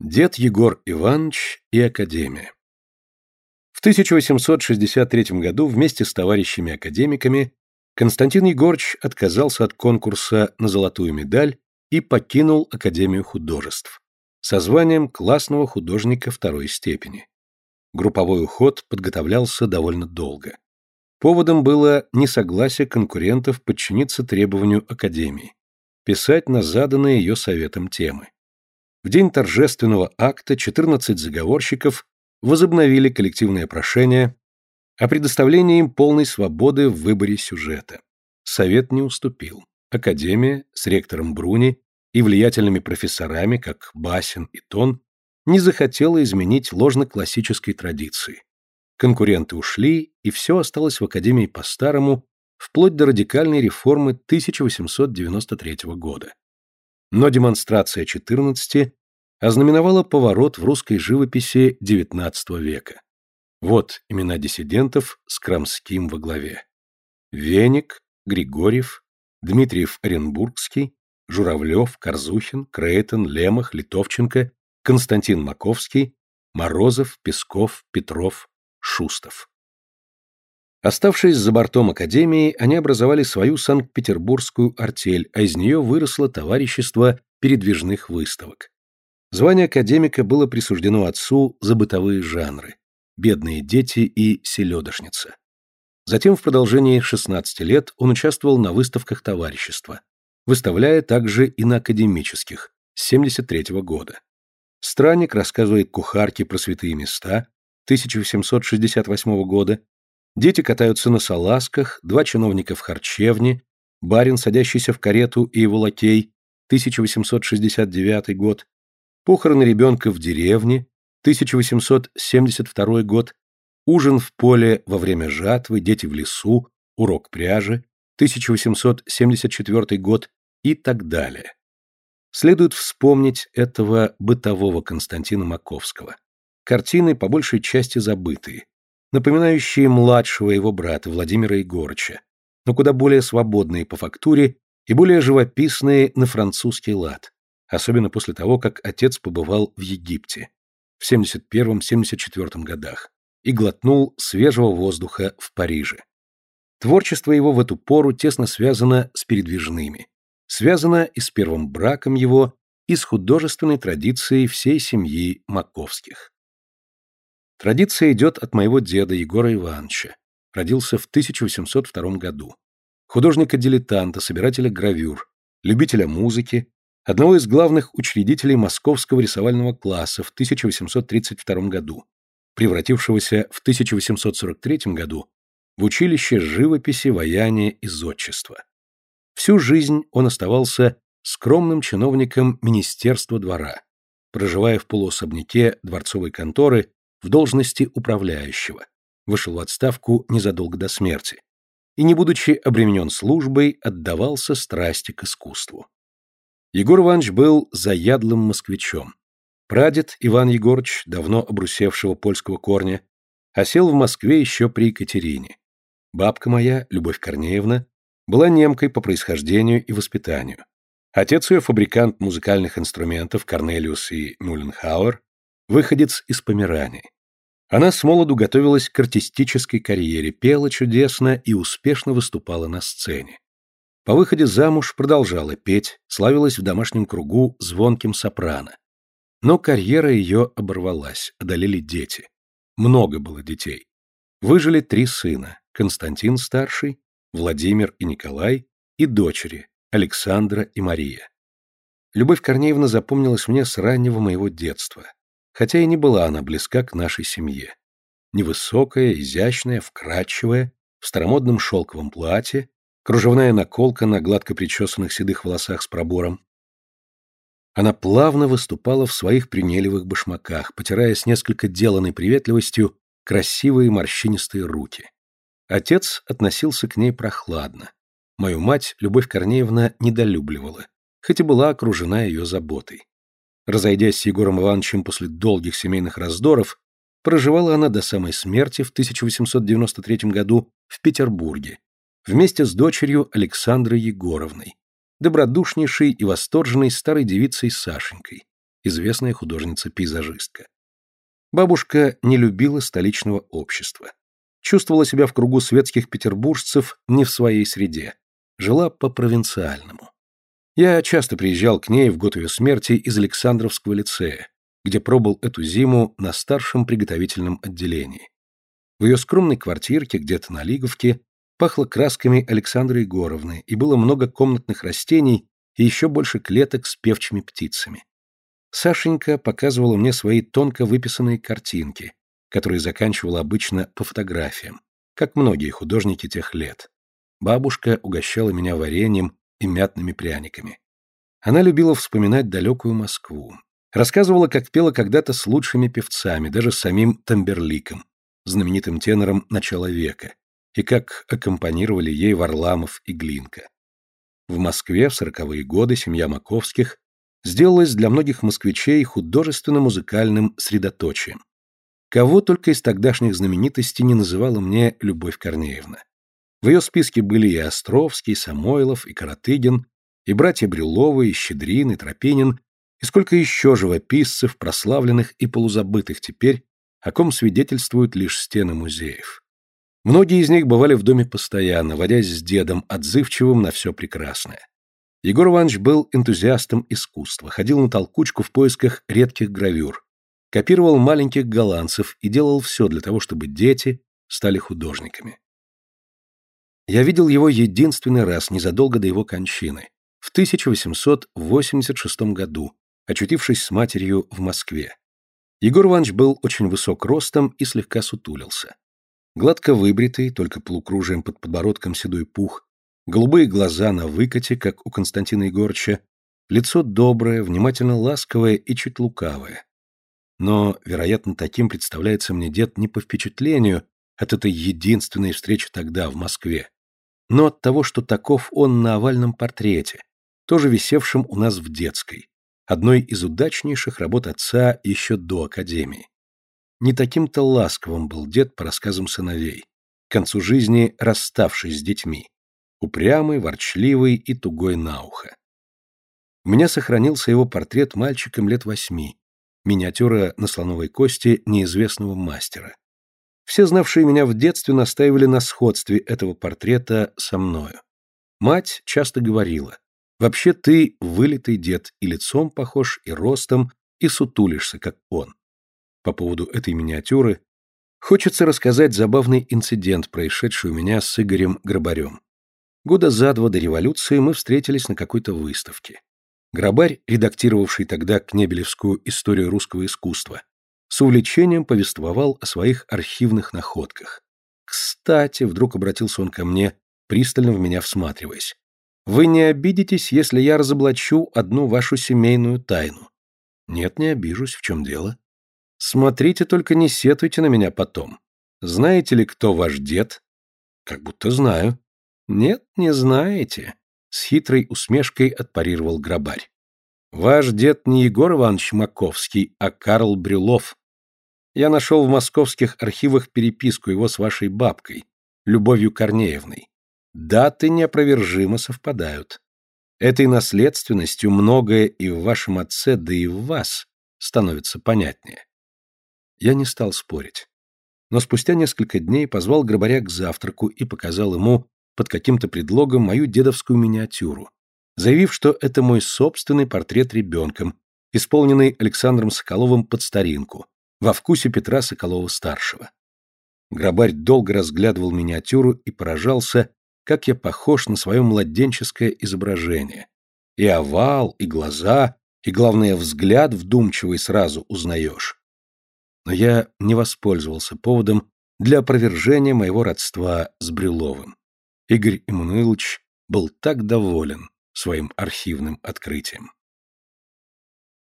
Дед Егор Иванович и Академия В 1863 году вместе с товарищами-академиками Константин Егорыч отказался от конкурса на золотую медаль и покинул Академию художеств со званием классного художника второй степени. Групповой уход подготовлялся довольно долго. Поводом было несогласие конкурентов подчиниться требованию Академии, писать на заданные ее советом темы. В день торжественного акта 14 заговорщиков возобновили коллективное прошение о предоставлении им полной свободы в выборе сюжета. Совет не уступил. Академия с ректором Бруни и влиятельными профессорами, как Басин и Тон, не захотела изменить ложно-классической традиции. Конкуренты ушли, и все осталось в Академии по-старому, вплоть до радикальной реформы 1893 года. Но демонстрация 14 ознаменовала поворот в русской живописи XIX века. Вот имена диссидентов с Крамским во главе. Веник, Григорьев, Дмитриев Оренбургский, Журавлев, Корзухин, Крейтон, Лемах, Литовченко, Константин Маковский, Морозов, Песков, Петров, Шустов. Оставшись за бортом Академии, они образовали свою Санкт-Петербургскую артель, а из нее выросло товарищество передвижных выставок. Звание академика было присуждено отцу за бытовые жанры «Бедные дети» и «Селедошница». Затем в продолжении 16 лет он участвовал на выставках товарищества, выставляя также и на академических, с 73 -го года. Странник рассказывает кухарке про святые места 1868 года, дети катаются на салазках, два чиновника в харчевне, барин, садящийся в карету и его лакей 1869 год, похороны ребенка в деревне 1872 год, ужин в поле во время жатвы, дети в лесу, урок пряжи 1874 год и так далее. Следует вспомнить этого бытового Константина Маковского. Картины по большей части забытые, напоминающие младшего его брата Владимира Егорыча, но куда более свободные по фактуре и более живописные на французский лад, особенно после того, как отец побывал в Египте в 71-74 годах и глотнул свежего воздуха в Париже. Творчество его в эту пору тесно связано с передвижными, связано и с первым браком его, и с художественной традицией всей семьи Маковских. Традиция идет от моего деда Егора Ивановича. Родился в 1802 году. Художника-дилетанта, собирателя гравюр, любителя музыки, одного из главных учредителей московского рисовального класса в 1832 году, превратившегося в 1843 году в училище живописи, ваяния и зодчества. Всю жизнь он оставался скромным чиновником Министерства двора, проживая в полуособняке дворцовой конторы в должности управляющего, вышел в отставку незадолго до смерти и, не будучи обременен службой, отдавался страсти к искусству. Егор Иванович был заядлым москвичом. Прадед Иван Егорович, давно обрусевшего польского корня, осел в Москве еще при Екатерине. Бабка моя, Любовь Корнеевна, была немкой по происхождению и воспитанию. Отец ее фабрикант музыкальных инструментов Корнелиус и Мюлленхауэр, выходец из Померании. Она с молоду готовилась к артистической карьере, пела чудесно и успешно выступала на сцене. По выходе замуж продолжала петь, славилась в домашнем кругу звонким сопрано. Но карьера ее оборвалась, одолели дети. Много было детей. Выжили три сына – Константин старший, Владимир и Николай, и дочери, Александра и Мария. Любовь Корнеевна запомнилась мне с раннего моего детства, хотя и не была она близка к нашей семье. Невысокая, изящная, вкрадчивая, в старомодном шелковом платье, кружевная наколка на гладко причесанных седых волосах с пробором. Она плавно выступала в своих принелевых башмаках, потирая с несколько деланной приветливостью красивые морщинистые руки. Отец относился к ней прохладно. Мою мать Любовь Корнеевна недолюбливала, хоть и была окружена ее заботой. Разойдясь с Егором Ивановичем после долгих семейных раздоров, проживала она до самой смерти в 1893 году в Петербурге, вместе с дочерью Александрой Егоровной, добродушнейшей и восторженной старой девицей Сашенькой, известная художница-пейзажистка. Бабушка не любила столичного общества. Чувствовала себя в кругу светских петербуржцев не в своей среде. Жила по-провинциальному. Я часто приезжал к ней в год ее смерти из Александровского лицея, где пробыл эту зиму на старшем приготовительном отделении. В ее скромной квартирке, где-то на Лиговке, пахло красками Александры Егоровны, и было много комнатных растений и еще больше клеток с певчими птицами. Сашенька показывала мне свои тонко выписанные картинки, которые заканчивала обычно по фотографиям, как многие художники тех лет. Бабушка угощала меня вареньем и мятными пряниками. Она любила вспоминать далекую Москву. Рассказывала, как пела когда-то с лучшими певцами, даже с самим Тамберликом, знаменитым тенором начала века, и как аккомпанировали ей Варламов и Глинка. В Москве в сороковые годы семья Маковских сделалась для многих москвичей художественно-музыкальным средоточием. Кого только из тогдашних знаменитостей не называла мне Любовь Корнеевна. В ее списке были и Островский, и Самойлов, и Каратыгин, и братья Брюловы, и Щедрин, и Тропинин, и сколько еще живописцев, прославленных и полузабытых теперь, о ком свидетельствуют лишь стены музеев. Многие из них бывали в доме постоянно, водясь с дедом, отзывчивым на все прекрасное. Егор Иванович был энтузиастом искусства, ходил на толкучку в поисках редких гравюр, копировал маленьких голландцев и делал все для того, чтобы дети стали художниками. Я видел его единственный раз незадолго до его кончины, в 1886 году, очутившись с матерью в Москве. Егор Иванович был очень высок ростом и слегка сутулился. Гладко выбритый, только полукружием под подбородком седой пух, голубые глаза на выкате, как у Константина Егорча, лицо доброе, внимательно ласковое и чуть лукавое. Но, вероятно, таким представляется мне дед не по впечатлению от этой единственной встречи тогда в Москве, но от того, что таков он на овальном портрете, тоже висевшем у нас в детской, одной из удачнейших работ отца еще до академии. Не таким-то ласковым был дед по рассказам сыновей, к концу жизни расставшись с детьми упрямый, ворчливый и тугой на ухо. У меня сохранился его портрет мальчиком лет восьми, миниатюра на слоновой кости неизвестного мастера. Все знавшие меня в детстве настаивали на сходстве этого портрета со мною. Мать часто говорила, «Вообще ты вылитый дед, и лицом похож, и ростом, и сутулишься, как он». По поводу этой миниатюры хочется рассказать забавный инцидент, происшедший у меня с Игорем Грабарем. Года за два до революции мы встретились на какой-то выставке. Грабарь, редактировавший тогда Кнебелевскую историю русского искусства, с увлечением повествовал о своих архивных находках. «Кстати», — вдруг обратился он ко мне, пристально в меня всматриваясь, «вы не обидитесь, если я разоблачу одну вашу семейную тайну?» «Нет, не обижусь. В чем дело?» «Смотрите, только не сетуйте на меня потом. Знаете ли, кто ваш дед?» «Как будто знаю». «Нет, не знаете», — с хитрой усмешкой отпарировал грабарь. «Ваш дед не Егор Иванович Маковский, а Карл Брюлов. Я нашел в московских архивах переписку его с вашей бабкой, Любовью Корнеевной. Даты неопровержимо совпадают. Этой наследственностью многое и в вашем отце, да и в вас становится понятнее». Я не стал спорить. Но спустя несколько дней позвал грабаря к завтраку и показал ему под каким-то предлогом мою дедовскую миниатюру, заявив, что это мой собственный портрет ребенком, исполненный Александром Соколовым под старинку, во вкусе Петра Соколова-старшего. Грабарь долго разглядывал миниатюру и поражался, как я похож на свое младенческое изображение. И овал, и глаза, и, главное, взгляд вдумчивый сразу узнаешь. Но я не воспользовался поводом для опровержения моего родства с Брюловым. Игорь Эммануилович был так доволен своим архивным открытием.